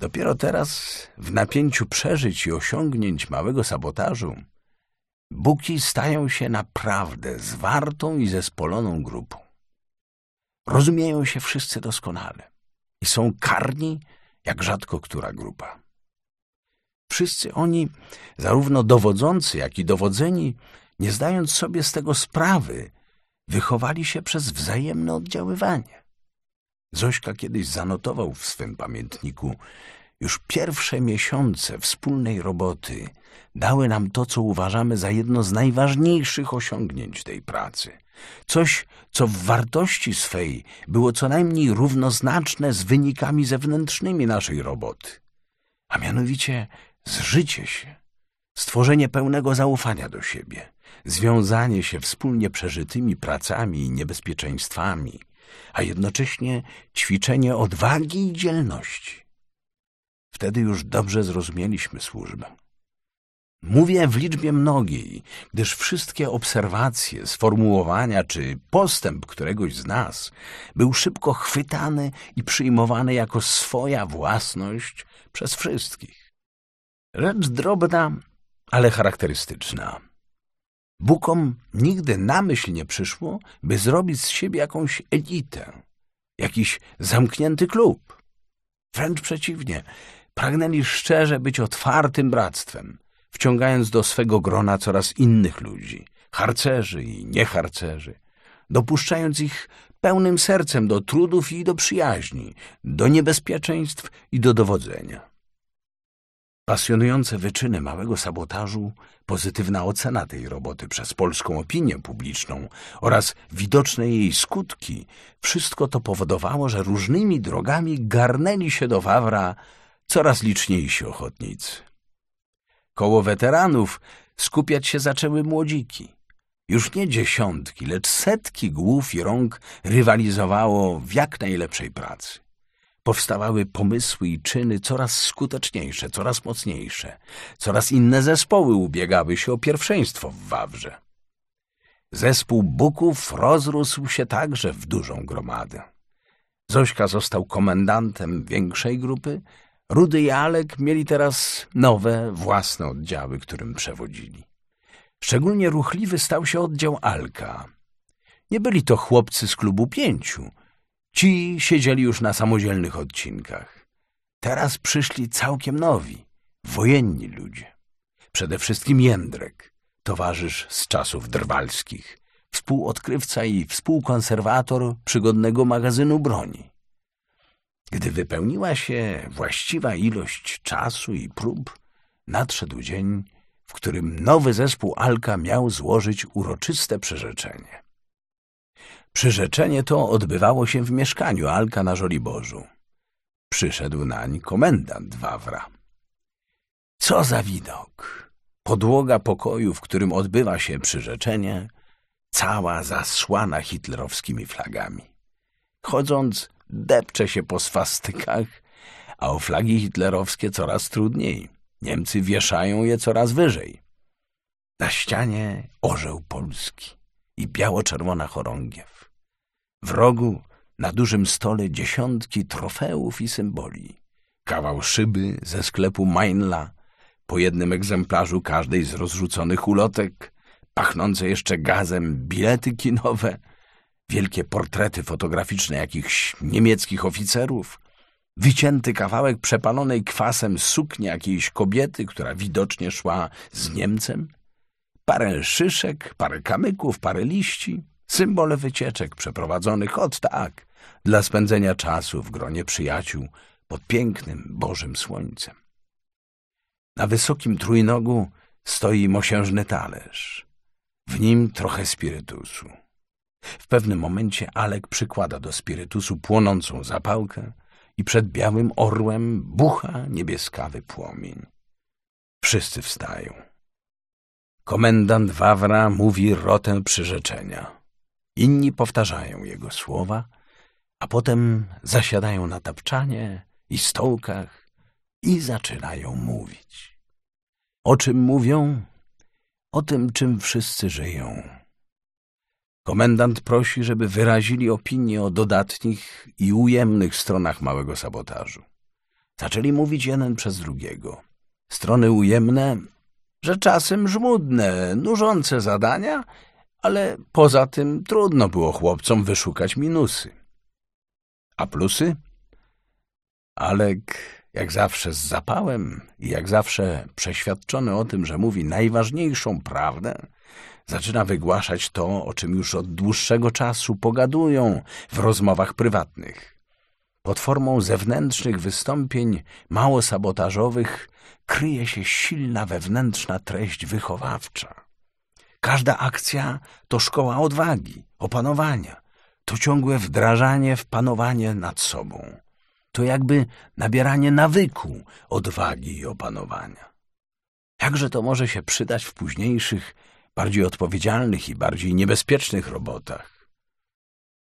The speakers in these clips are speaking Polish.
Dopiero teraz, w napięciu przeżyć i osiągnięć małego sabotażu, Buki stają się naprawdę zwartą i zespoloną grupą. Rozumieją się wszyscy doskonale i są karni jak rzadko która grupa. Wszyscy oni, zarówno dowodzący, jak i dowodzeni, nie zdając sobie z tego sprawy, wychowali się przez wzajemne oddziaływanie. Zośka kiedyś zanotował w swym pamiętniku, już pierwsze miesiące wspólnej roboty dały nam to, co uważamy za jedno z najważniejszych osiągnięć tej pracy. Coś, co w wartości swej było co najmniej równoznaczne z wynikami zewnętrznymi naszej roboty, a mianowicie zżycie się, stworzenie pełnego zaufania do siebie, związanie się wspólnie przeżytymi pracami i niebezpieczeństwami, a jednocześnie ćwiczenie odwagi i dzielności. Wtedy już dobrze zrozumieliśmy służbę. Mówię w liczbie mnogiej, gdyż wszystkie obserwacje, sformułowania czy postęp któregoś z nas był szybko chwytany i przyjmowany jako swoja własność przez wszystkich. Rzecz drobna, ale charakterystyczna. Bukom nigdy na myśl nie przyszło, by zrobić z siebie jakąś elitę, jakiś zamknięty klub. Wręcz przeciwnie, pragnęli szczerze być otwartym bractwem, wciągając do swego grona coraz innych ludzi, harcerzy i nieharcerzy, dopuszczając ich pełnym sercem do trudów i do przyjaźni, do niebezpieczeństw i do dowodzenia. Pasjonujące wyczyny małego sabotażu, pozytywna ocena tej roboty przez polską opinię publiczną oraz widoczne jej skutki, wszystko to powodowało, że różnymi drogami garnęli się do Wawra coraz liczniejsi ochotnicy. Koło weteranów skupiać się zaczęły młodziki. Już nie dziesiątki, lecz setki głów i rąk rywalizowało w jak najlepszej pracy. Powstawały pomysły i czyny coraz skuteczniejsze, coraz mocniejsze. Coraz inne zespoły ubiegały się o pierwszeństwo w Wawrze. Zespół Buków rozrósł się także w dużą gromadę. Zośka został komendantem większej grupy, Rudy i Alek mieli teraz nowe, własne oddziały, którym przewodzili. Szczególnie ruchliwy stał się oddział Alka. Nie byli to chłopcy z klubu pięciu. Ci siedzieli już na samodzielnych odcinkach. Teraz przyszli całkiem nowi, wojenni ludzie. Przede wszystkim Jędrek, towarzysz z czasów drwalskich, współodkrywca i współkonserwator przygodnego magazynu broni. Gdy wypełniła się właściwa ilość czasu i prób, nadszedł dzień, w którym nowy zespół Alka miał złożyć uroczyste przyrzeczenie. Przyrzeczenie to odbywało się w mieszkaniu Alka na Żoliborzu. Przyszedł nań komendant Wawra. Co za widok! Podłoga pokoju, w którym odbywa się przyrzeczenie, cała zasłana hitlerowskimi flagami. Chodząc, depcze się po swastykach, a o flagi hitlerowskie coraz trudniej. Niemcy wieszają je coraz wyżej. Na ścianie orzeł polski i biało-czerwona chorągiew. W rogu na dużym stole dziesiątki trofeów i symboli. Kawał szyby ze sklepu Mainla, po jednym egzemplarzu każdej z rozrzuconych ulotek, pachnące jeszcze gazem bilety kinowe – wielkie portrety fotograficzne jakichś niemieckich oficerów, wycięty kawałek przepalonej kwasem sukni jakiejś kobiety, która widocznie szła z Niemcem, parę szyszek, parę kamyków, parę liści, symbole wycieczek przeprowadzonych od tak, dla spędzenia czasu w gronie przyjaciół pod pięknym, bożym słońcem. Na wysokim trójnogu stoi mosiężny talerz. W nim trochę spirytusu. W pewnym momencie Alek przykłada do spirytusu płonącą zapałkę i przed białym orłem bucha niebieskawy płomień. Wszyscy wstają. Komendant Wawra mówi rotę przyrzeczenia. Inni powtarzają jego słowa, a potem zasiadają na tapczanie i stołkach i zaczynają mówić. O czym mówią? O tym, czym wszyscy żyją Komendant prosi, żeby wyrazili opinię o dodatnich i ujemnych stronach małego sabotażu. zaczęli mówić jeden przez drugiego. Strony ujemne, że czasem żmudne, nużące zadania, ale poza tym trudno było chłopcom wyszukać minusy. A plusy? Alek, jak zawsze z zapałem i jak zawsze przeświadczony o tym, że mówi najważniejszą prawdę, zaczyna wygłaszać to, o czym już od dłuższego czasu pogadują w rozmowach prywatnych. Pod formą zewnętrznych wystąpień mało sabotażowych kryje się silna wewnętrzna treść wychowawcza. Każda akcja to szkoła odwagi, opanowania, to ciągłe wdrażanie w panowanie nad sobą. To jakby nabieranie nawyku odwagi i opanowania. Jakże to może się przydać w późniejszych, bardziej odpowiedzialnych i bardziej niebezpiecznych robotach?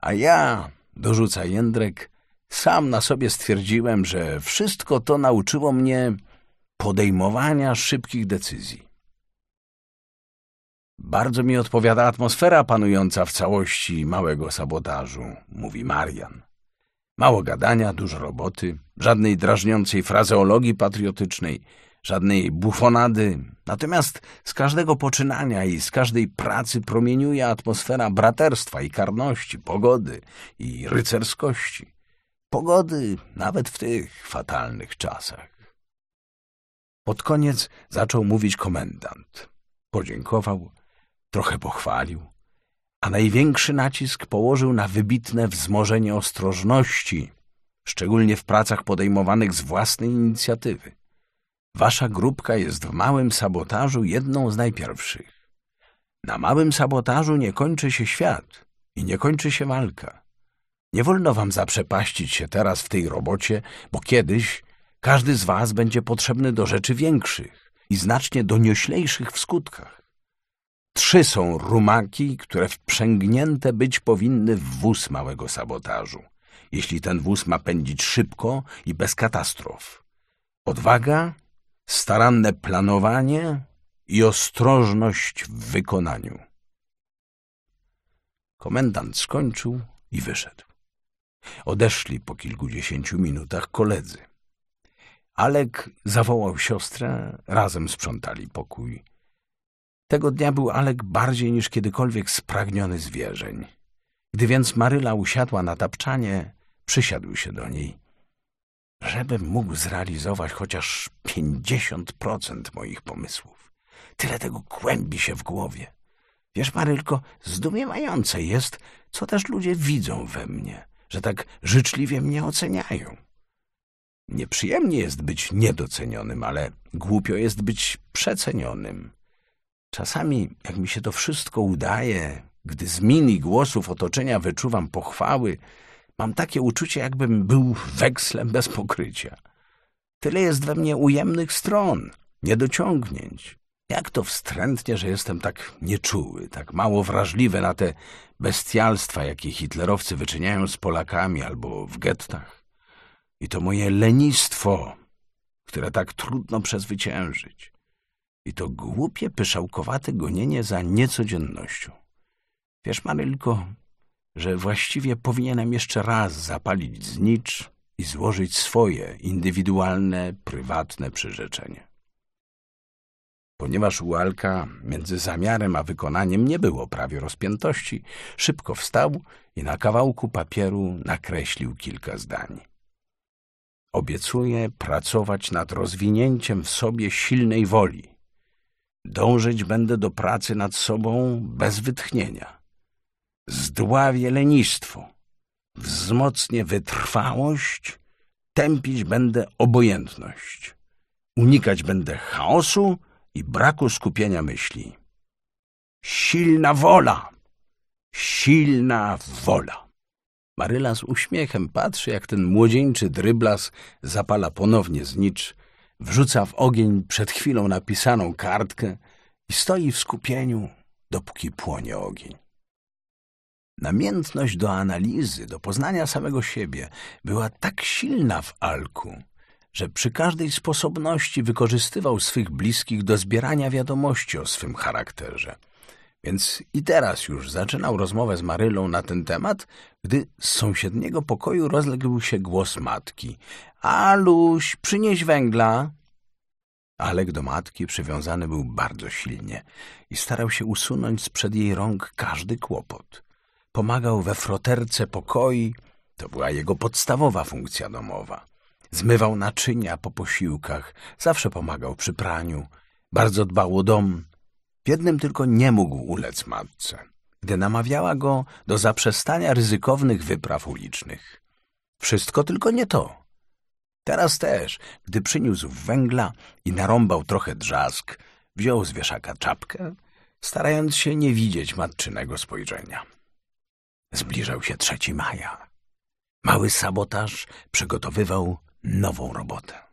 A ja, dorzuca Jędrek, sam na sobie stwierdziłem, że wszystko to nauczyło mnie podejmowania szybkich decyzji. Bardzo mi odpowiada atmosfera panująca w całości małego sabotażu, mówi Marian. Mało gadania, dużo roboty, żadnej drażniącej frazeologii patriotycznej, żadnej bufonady. Natomiast z każdego poczynania i z każdej pracy promieniuje atmosfera braterstwa i karności, pogody i rycerskości. Pogody nawet w tych fatalnych czasach. Pod koniec zaczął mówić komendant. Podziękował, trochę pochwalił, a największy nacisk położył na wybitne wzmożenie ostrożności, szczególnie w pracach podejmowanych z własnej inicjatywy. Wasza grupka jest w małym sabotażu jedną z najpierwszych. Na małym sabotażu nie kończy się świat i nie kończy się walka. Nie wolno wam zaprzepaścić się teraz w tej robocie, bo kiedyś każdy z was będzie potrzebny do rzeczy większych i znacznie donioślejszych w skutkach. Trzy są rumaki, które wprzęgnięte być powinny w wóz małego sabotażu, jeśli ten wóz ma pędzić szybko i bez katastrof. Odwaga, staranne planowanie i ostrożność w wykonaniu. Komendant skończył i wyszedł. Odeszli po kilkudziesięciu minutach koledzy. Alek zawołał siostrę, razem sprzątali pokój. Tego dnia był Alek bardziej niż kiedykolwiek spragniony zwierzeń. Gdy więc Maryla usiadła na tapczanie, przysiadł się do niej. Żebym mógł zrealizować chociaż pięćdziesiąt procent moich pomysłów. Tyle tego kłębi się w głowie. Wiesz, Marylko, zdumiewające jest, co też ludzie widzą we mnie, że tak życzliwie mnie oceniają. Nieprzyjemnie jest być niedocenionym, ale głupio jest być przecenionym. Czasami, jak mi się to wszystko udaje, gdy z min i głosów otoczenia wyczuwam pochwały, mam takie uczucie, jakbym był wekslem bez pokrycia. Tyle jest we mnie ujemnych stron, niedociągnięć. Jak to wstrętnie, że jestem tak nieczuły, tak mało wrażliwy na te bestialstwa, jakie hitlerowcy wyczyniają z Polakami albo w gettach. I to moje lenistwo, które tak trudno przezwyciężyć. I to głupie, pyszałkowate gonienie za niecodziennością. Wiesz, Marylko, że właściwie powinienem jeszcze raz zapalić znicz i złożyć swoje indywidualne, prywatne przyrzeczenie. Ponieważ u Alka między zamiarem a wykonaniem nie było prawie rozpiętości, szybko wstał i na kawałku papieru nakreślił kilka zdań. Obiecuję pracować nad rozwinięciem w sobie silnej woli. Dążyć będę do pracy nad sobą bez wytchnienia. Zdławię lenistwo, wzmocnię wytrwałość, tępić będę obojętność. Unikać będę chaosu i braku skupienia myśli. Silna wola! Silna wola! Maryla z uśmiechem patrzy, jak ten młodzieńczy dryblas zapala ponownie znicz, wrzuca w ogień przed chwilą napisaną kartkę i stoi w skupieniu, dopóki płonie ogień. Namiętność do analizy, do poznania samego siebie była tak silna w Alku, że przy każdej sposobności wykorzystywał swych bliskich do zbierania wiadomości o swym charakterze. Więc i teraz już zaczynał rozmowę z Marylą na ten temat, gdy z sąsiedniego pokoju rozległ się głos matki. Aluś, przynieś węgla. Alek do matki przywiązany był bardzo silnie i starał się usunąć sprzed jej rąk każdy kłopot. Pomagał we froterce pokoi, to była jego podstawowa funkcja domowa. Zmywał naczynia po posiłkach, zawsze pomagał przy praniu, bardzo dbał o dom. W jednym tylko nie mógł ulec matce, gdy namawiała go do zaprzestania ryzykownych wypraw ulicznych. Wszystko tylko nie to. Teraz też, gdy przyniósł węgla i narąbał trochę drzask, wziął z wieszaka czapkę, starając się nie widzieć matczynego spojrzenia. Zbliżał się trzeci maja. Mały sabotaż przygotowywał нового работа.